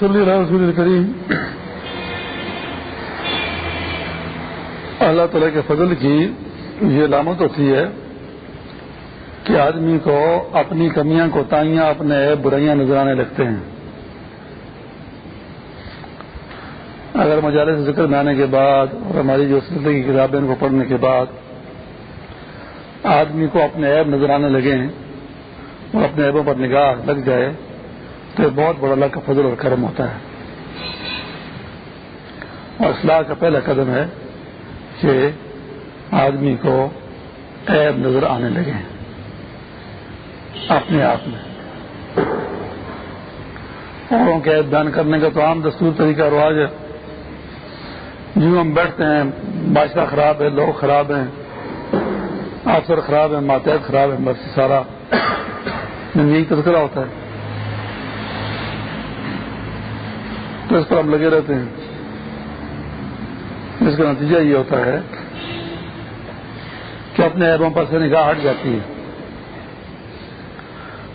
صلی اللہ رسول کریم۔ اللہ تعالیٰ کے فضل کی یہ علامت ہوتی ہے کہ آدمی کو اپنی کمیاں، کوتاہیاں، اپنے برائیاں نظر آنے لگتے ہیں۔ اگر مجالے سے ذکر میں آنے کے بعد اور ہماری جو سلسلے کی کتابیں کو پڑھنے کے بعد آدمی کو اپنے عیب نظر آنے لگے اور اپنے عیبوں پر نگاہ لگ جائے۔ تو یہ بہت بڑا اللہ کا فضل اور کرم ہوتا ہے۔ اور اصلاح کا پہلا قدم ہے کہ آدمی کو عیب نظر آنے لگے اپنے آپ میں۔ اوروں کے عیب بیان کرنے کا تو عام دستور طریقہ رواج ہے۔ جو ہم بیٹھتے ہیں، بادشاہ خراب ہے، لوگ خراب ہیں آفر خراب ہے ماتحت خراب ہے بس سارا۔ یعنی یہی تذکرہ ہوتا ہے۔ تو اس پر ہم لگے رہتے ہیں۔ جس کا نتیجہ یہ ہوتا ہے کہ اپنے ایبوں پر سے نگاہ ہٹ جاتی ہے۔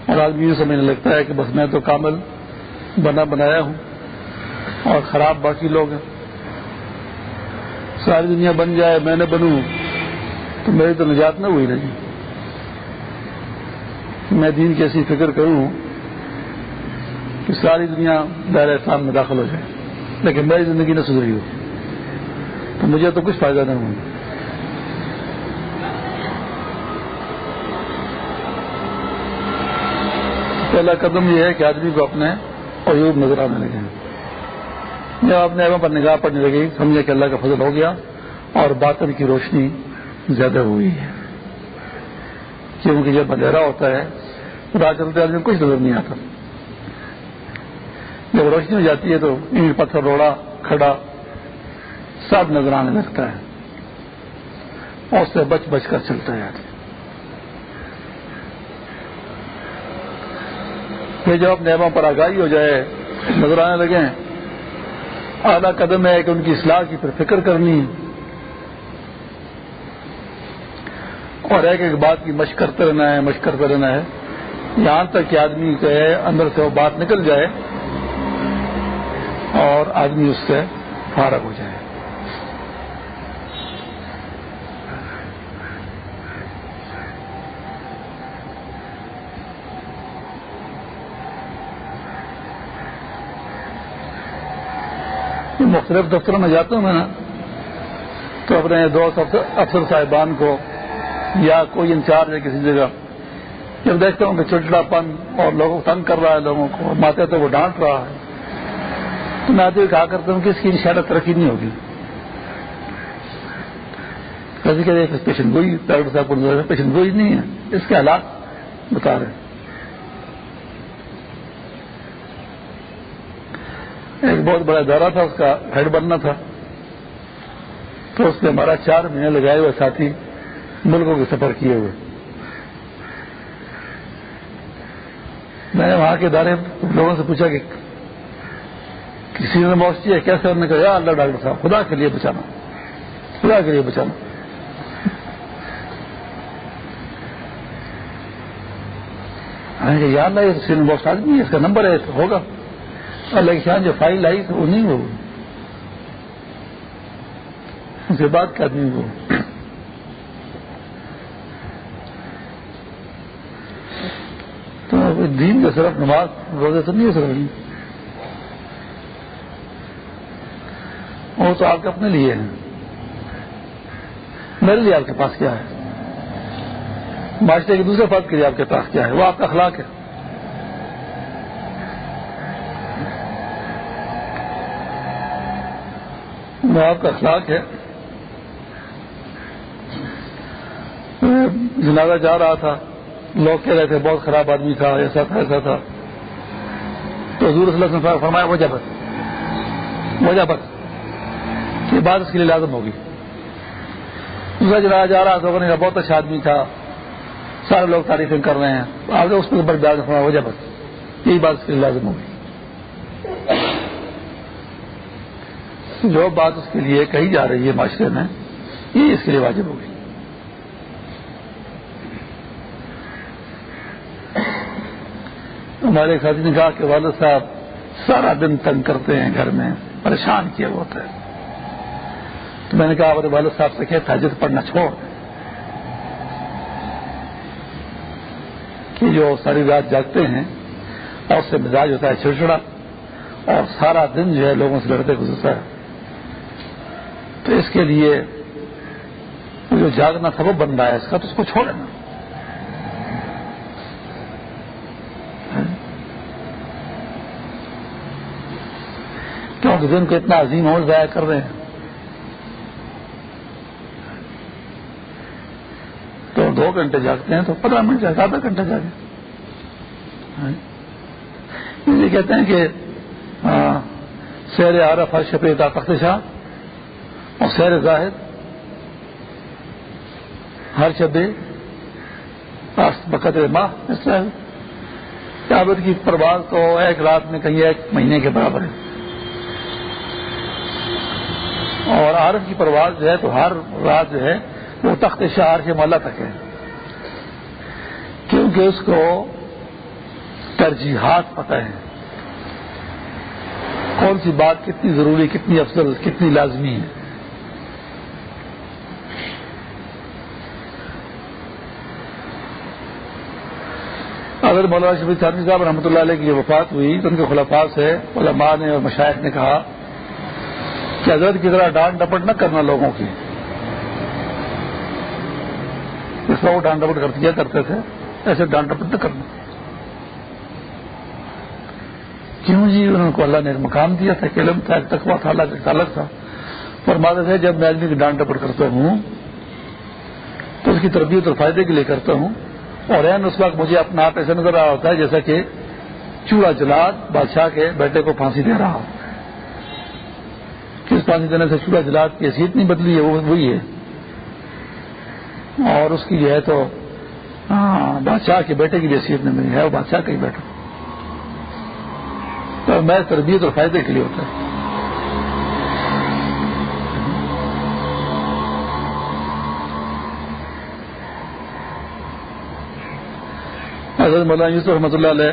اور آدمی یہ سمجھنے لگتا ہے کہ بس میں تو کامل بنا بنایا ہوں اور خراب باقی لوگ ہیں۔ ساری دنیا بن جائے، میں نے بنوں، تو میری تو نجات نہ ہوئی نہیں۔ میں دین کی ایسی فکر کروں کہ ساری دنیا دائرہ اسلام میں داخل ہو جائے۔ لیکن میری زندگی نہ سدھری ہو۔ تو مجھے تو کچھ فائدہ نہیں ہوں پہلا قدم یہ ہے کہ آدمی کو اپنے عیوب نظر آنے لگے۔ جب اپنے ایووں پر نگاہ پڑنے لگی۔ سمجھے کہ اللہ کا فضل ہو گیا اور باطن کی روشنی زیادہ ہوئی ہے۔ کیونکہ جب اندھیرا ہوتا ہے رات چلتے آدمی کچھ نظر نہیں آتا۔ جب روشنی ہو جاتی ہے تو اینٹ، پتھر، روڑا، کھڑا، سب نظر آنے لگتا ہے۔ اور اس سے بچ بچ کر چلتا ہے۔ پھر جب اپنے ایبوں پر آگاہی ہو جائے نظر آنے لگے اعلیٰ قدم ہے کہ ان کی اصلاح کی پھر فکر کرنی۔ اور ایک ایک بات کی مشق کرتے رہنا ہے، مشق کرتے رہنا ہے۔ یہاں تک کہ آدمی کے اندر سے وہ بات نکل جائے۔ اور آدمی اس سے فارغ ہو جائے۔ مختلف دفتروں میں جاتا ہوں میں نا، تو اپنے دوست افسر صاحبان کو یا کوئی انچارج ہے کسی جگہ، جب دیکھتا ہوں کہ چڑچڑا پن اور لوگوں کو تنگ کر رہا ہے، لوگوں کو ماتے تو وہ ڈانٹ رہا ہے۔ تو میں آتے کہا کرتا ہوں کہ اس کی شاید ترقی نہیں ہوگی۔ کسی کہ پیشن گوئی، ڈاکٹر صاحب کو پیشن گوئی نہیں ہے۔ اس کے حالات بتا رہے ہیں۔ ایک بہت بڑا ادارہ تھا، اس کا ہیڈ بننا تھا۔ تو اس نے ہمارا چار مہینے لگائے ہوئے ساتھی ملکوں کے سفر کیے ہوئے۔ میں نے وہاں کے ادارے لوگوں سے پوچھا کہ کسی نے موسٹی ہے، کیسے انہوں نے کہا، یا اللہ ڈاکٹر صاحب، خدا کے لیے بچانا۔ خدا کے لیے بچانا۔ ہاں جی، یا اللہ، یہ سین باکس آدمی ہے اس کا نمبر ہے ہوگا۔ اللہ کی شان جو فائل آئی تو وہ نہیں ہوگی۔ اس کے بعد کا آدمی وہ تو دین کا صرف نماز روزے تو نہیں ہو سکتا وہ تو آپ کے اپنے لیے ہیں۔ میرے لیے آپ کے پاس کیا ہے؟ معاشرے کے دوسرے فرد کے لیے آپ کے پاس کیا ہے؟ وہ آپ کا اخلاق ہے۔ وہ آپ کا اخلاق ہے۔ جنازہ جا رہا تھا۔ لوگ کہہ رہے تھے، بہت خراب آدمی تھا، ایسا تھا ایسا تھا۔ تو حضور صلی اللہ نے فرمایا وجہ بت وجہ بت یہ بات اس کے لیے لازم ہوگی۔ دوسرا جنازہ جا رہا تھا نے بہت اچھا آدمی تھا، سارے لوگ تعریفیں کر رہے ہیں۔ آگے اس پر بیاض فرمایا وجہ بت یہی بات اس کے لیے لازم ہوگی۔ جو بات اس کے لیے کہی جا رہی ہے معاشرے میں، یہ اس کے لیے واجب ہوگی۔ ہمارے ساتھی نے کہا کہ والد صاحب سارا دن تنگ کرتے ہیں گھر میں، پریشان کیا ہوتا ہے تو میں نے کہا اپنے والد صاحب سے کہ تاجد پڑھنا چھوڑ۔ کہ جو ساری رات جاگتے ہیں اور اس سے مزاج ہوتا ہے چھڑچڑا اور سارا دن جو ہے لوگوں سے لڑتے گزرتا ہے۔ تو اس کے لیے جو جاگنا سبب بن رہا ہے، اس کا تو اس کو چھوڑے نا کیونکہ دن کو اتنا عظیم اور ضائع کر رہے ہیں تو دو گھنٹے جاگتے ہیں تو پندرہ منٹ جائے آدھا گھنٹہ جاگے۔ ہاں۔ یہ کہتے ہیں کہ سیر عارف شفیتا تخت شاہ اور سیر زاہد ہر شبے بقدر ماہ، اس طرح۔ کابت کی پرواز تو ایک رات میں کہیں ایک مہینے کے برابر ہے۔ اور عارف کی پرواز جو ہے تو ہر رات جو ہے وہ تخت شہر کے مالا تک ہے۔ کیونکہ اس کو ترجیحات پتہ ہیں۔ کون سی بات کتنی ضروری، کتنی افضل، کتنی لازمی ہے؟ اگر مولانا شفیع چاندنی صاحب رحمۃ اللہ علیہ کی وفات ہوئی تو ان کے خلافات سے علماء نے اور مشاہد نے کہا کہ حضرت کی طرح ڈانٹ ڈپٹ نہ کرنا لوگوں کی۔ اس طرح وہ ڈانٹ ڈپٹ کر دیا کرتے تھے۔ ایسے ڈانٹ ڈپٹ نہ کرنا۔ کیوں جی انہوں کو اللہ نے ایک مقام دیا تھا کہ علم تھا، ایک تقوا تھا، اللہ کا تعلق تھا۔ فرماتے تھے، جب میں آدمی کی ڈانٹ ڈپٹ کرتا ہوں، تو اس کی تربیت اور فائدے کے لیے کرتا ہوں۔ اور این اس وقت مجھے اپنا آپ ایسے نظر آ رہا ہوتا ہے جیسا کہ چوڑا جلاد بادشاہ کے بیٹے کو پھانسی دے رہا ہو کس پھانسی دینے سے چوڑا جلاد کی حیثیت نہیں بدلی ہے؟ وہ وہی ہے۔ اور اس کی جو ہے تو ہاں، بادشاہ کے بیٹے کی حیثیت نہیں ملی۔ ہے وہ بادشاہ کا ہی بیٹا۔ تو میں تربیت اور فائدے کے لیے ہوتا ہے۔ حضرت مولانا یوسف رحمۃ اللہ علیہ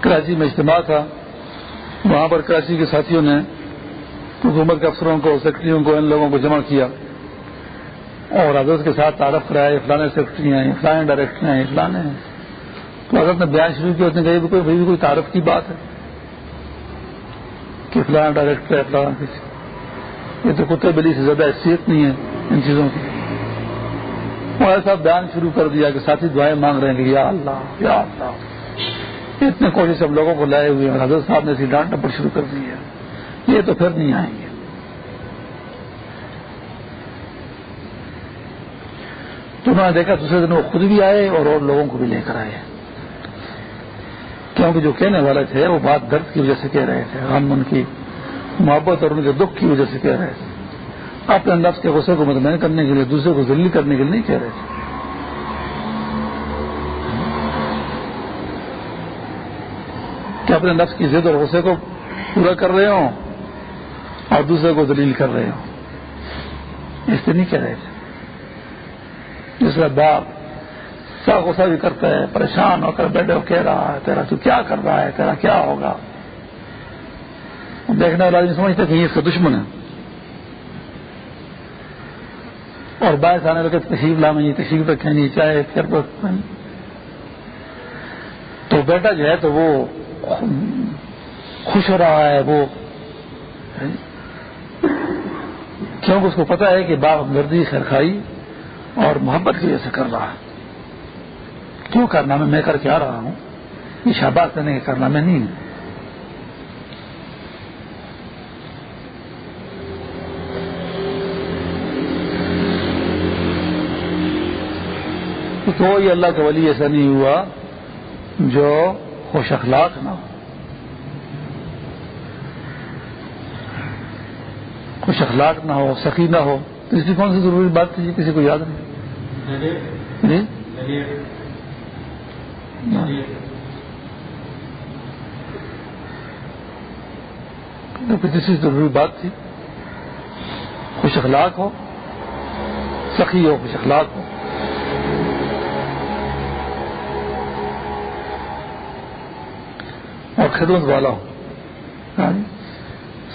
کراچی میں اجتماع تھا۔ وہاں پر کراچی کے ساتھیوں نے حکومت کے افسروں کو، سیکرٹریوں کو، ان لوگوں کو جمع کیا۔ اور حضرت کے ساتھ تعارف کرایا فلانے سیکرٹری ہیں فلانے ڈائریکٹر ہیں فلانے ہیں تو حضرت نے بیان شروع کیا اس نے کہا کوئی بھی کوئی تعارف کی بات ہے کہ فلانا ڈائریکٹر ہے فلانا کسی۔ یہ تو کتے بلی سے زیادہ حیثیت نہیں ہے ان چیزوں کی۔ وہ ایسا بیان شروع کر دیا کہ ساتھی دعائیں مانگ رہے ہیں کہ یا اللہ یا اللہ۔ اتنے کوشش ہم لوگوں کو لائے ہوئے ہیں حضرت صاحب نے اسی ڈانٹ ڈپٹ شروع کر دی ہے۔ یہ تو پھر نہیں آئیں گے۔ تو میں نے دیکھا دوسرے دن وہ خود بھی آئے اور اور لوگوں کو بھی لے کر آئے۔ کیونکہ جو کہنے والے تھے وہ بات درد کی وجہ سے کہہ رہے تھے، ہم ان کی محبت اور ان کے دکھ کی وجہ سے کہہ رہے تھے۔ اپنے نفس کے غصے کو مطمئن کرنے کے لیے، دوسرے کو ذلیل کرنے کے لیے نہیں کہہ رہے تھے۔ کہ اپنے نفس کی ضد اور غصے کو پورا کر رہے ہوں اور دوسرے کو دلیل کر رہے ہوں۔ اس سے نہیں کہہ رہے تھے۔ جس کا باپ سا غصہ بھی کرتا ہے پریشان ہو کر بیٹھے کہہ رہا ہے، تیرا تو کیا کر رہا ہے، تیرا کیا ہوگا؟ دیکھنے والا آدمی سمجھتے کہ یہ اس کا دشمن ہے۔ اور باعث آنے لگے تشریف لانا یہ تشریف رکھیں چاہے پھر تو بیٹا جو ہے تو وہ خوش ہو رہا ہے، وہ کیونکہ اس کو پتا ہے کہ باپ گردی سرخائی اور محبت کی وجہ سے کر رہا ہے۔ کیوں کرنا؟ میں میں کر کے آ رہا ہوں۔ یہ شہباز کرنے کے کرنا میں نہیں تو یہ اللہ کا ولی ایسا نہیں ہوا جو خوش اخلاق نہ ہو۔ خوش اخلاق نہ ہو، سخی نہ ہو۔ تو اس کی کون سی ضروری بات تھی؟ کسی کو یاد نہیں۔ کسی ضروری بات تھی۔ خوش اخلاق ہو، سخی ہو، خوش اخلاق ہو۔ اور خدمت والا ہو۔ ہاں جی۔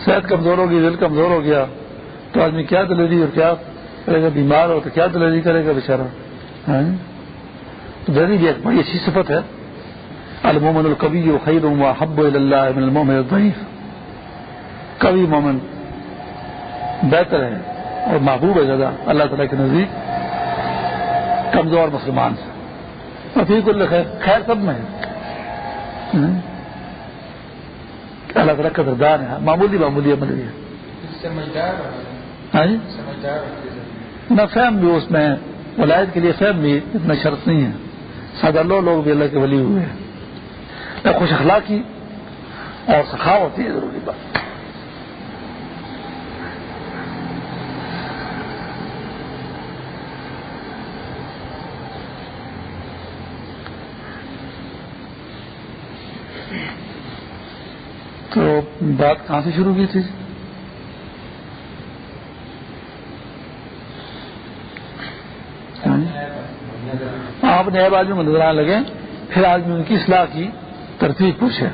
صحت کمزور ہوگی دل کمزور ہو گیا، تو آدمی کیا دلیری اور کیا گا بیمار ہو تو کیا دلیری کرے گا بےچارا ہاں۔ تو دلیری بھی ایک بڑی اچھی صفت ہے۔ المومن القبی و خیر حب اللہ المومن الضعیف۔ کبھی مومن بہتر ہے اور محبوب ہے زیادہ اللہ تعالیٰ کے نزدیک۔ کمزور مسلمان سے۔ رفیق اللہ خیر سب میں ہے۔ اللہ تعالیٰ کا دردار ہے۔ معمولی معمولی عمل بھی ہے۔ ہاں؟ ہاں جی؟ نہ فہم بھی اس میں ولاد کے لیے فہم بھی اتنا شرط نہیں ہے۔ سادہ لو لوگ بھی اللہ کے ولی ہوئے ہیں۔ نہ خوش اخلاقی اور سخاوت ہے، ضروری بات۔ تو بات کہاں سے شروع کی تھی؟ آپ نئے بازو میں نظر آنے لگے، پھر آدمی ان کی اصلاح کی ترتیب پوچھے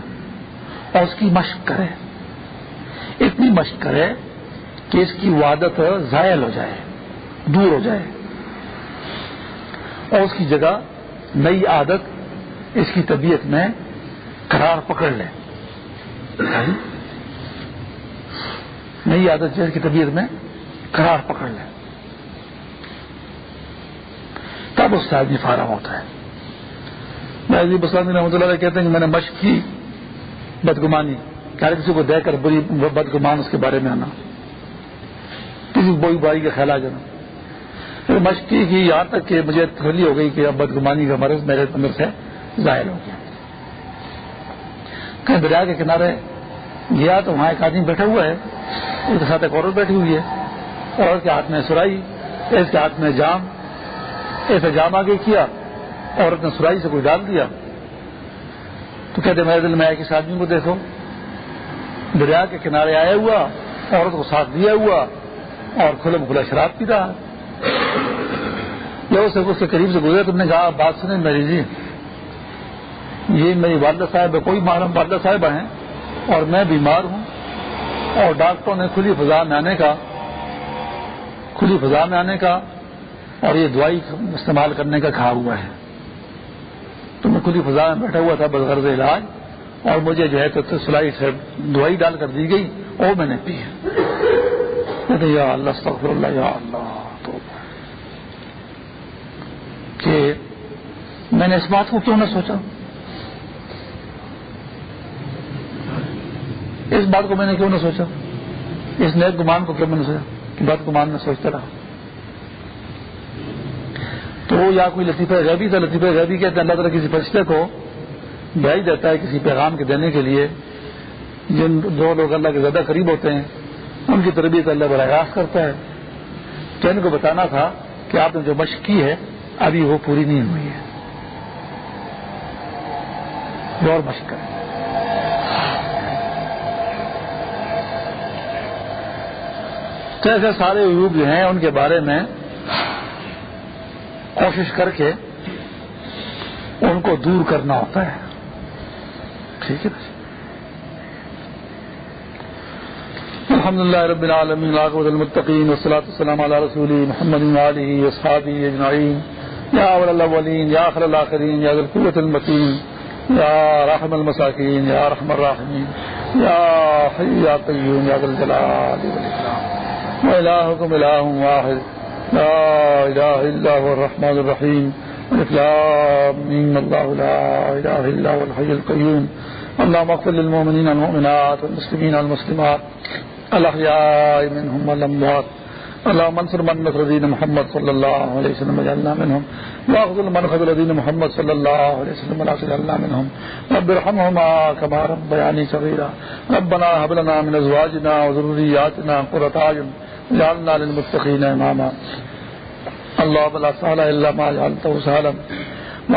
اور اس کی مشق کرے۔ اتنی مشق کرے کہ اس کی وادت زائل ہو جائے، دور ہو جائے۔ اور اس کی جگہ نئی عادت اس کی طبیعت میں قرار پکڑ لے۔ نئی عادت جو کی طبیعت میں قرار پکڑ لے۔ تب اس سے آدمی فارغ ہوتا ہے۔ میں اسلامی رحمۃ اللہ کہتے ہیں کہ میں نے مشق کی، بدگمانی۔ کہ کسی کو دے کر بری بدگمان اس کے بارے میں آنا؟ کسی بوئی بائی کا خیال آ جانا۔ پھر مشق کی یہاں تک کہ مجھے تھوڑی ہو گئی کہ اب بدگمانی کا مرض میرے اندر سے ظاہر ہو گیا۔ کہیں دریا کے کنارے گیا تو وہاں ایک آدمی بیٹھا ہوا ہے، اس کے ساتھ ایک عورت بیٹھی ہوئی ہے۔ عورت کے ہاتھ میں سرائی، اس کے ہاتھ میں جام۔ ایسے جام آگے کیا عورت نے سرائی سے کوئی ڈال دیا۔ تو کہتے میرے دل میں آئے کس آدمی کو دیکھو۔ دریا کے کنارے آیا ہوا، عورت کو ساتھ دیا ہوا اور کھلے کھلا شراب پی رہا یا اسے اس کے قریب سے گزرے تم نے کہا بات سنیں میری جی۔ یہ میری والدہ صاحب ہے، کوئی محرم والدہ صاحب ہیں اور میں بیمار ہوں اور ڈاکٹروں نے کھلی فضا میں آنے کا، کھلی فضا میں آنے کا اور یہ دوائی استعمال کرنے کا کھا ہوا ہے۔ تو میں کھلی فضا میں بیٹھا ہوا تھا بدغرض علاج، اور مجھے جو ہے تو سلائی سے دوائی ڈال کر دی گئی وہ میں نے پی ہے۔ یا اللہ، استغفر اللہ، یا اللہ، تو کہ میں نے اس بات کو کیوں نہ سوچا؟ اس بات کو میں نے کیوں نہ سوچا؟ اس نیک گمان کو کیوں میں نے سوچا؟ بات گمان میں سوچتا رہا۔ تو یا کوئی لطیفہ غیبی تھا لطیفہ غیبی کہتے ہیں اللہ تعالیٰ کسی فرشتے کو بھیج دیتا ہے کسی پیغام کے دینے کے لیے۔ جن دو لوگ اللہ کے زیادہ قریب ہوتے ہیں، ان کی تربیت اللہ براہ راست کرتا ہے۔ تو ان کو بتانا تھا کہ آپ نے جو مشق کی ہے، ابھی وہ پوری نہیں ہوئی ہے۔ اور مشق کریں۔ تو ایسے سارے عیوب جو ہیں، ان کے بارے میں کوشش کر کے ان کو دور کرنا ہوتا ہے۔ ٹھیک ہے۔ الحمد للہ رب العالمین المطقین وسلاۃ السلام علیہ رسول محمد علیہ اصحابی اجمعین۔ یا اول الاولین، یا آخر الاخرین، یا القوت المتین۔ یا رحم المساکین، یا رحم الراحمین۔ یا حی یا قیوم، یا ذل جلال والاکرام وإلهكم إله واحد۔ لا إله إلا هو الرحمن الرحيم. إن الله لا إله إلا هو الحي القيوم. اللهم اغفر للمؤمنين والمؤمنات والمسلمين والمسلمات. الأحياء منهم والأموات. اللهم انصر من نصر دين محمد صلى الله عليه وسلم وجعلنا منهم. واخذل من خذل دين محمد صلى الله عليه وسلم ولا تجعلنا منهم. رب ارحمهما كما ربياني صغيرا. ربنا هب لنا من ازواجنا وذرياتنا قرة اعين واجعلنا للمتقين اماما. اللهم لا سهل الا ما جعلته سهلا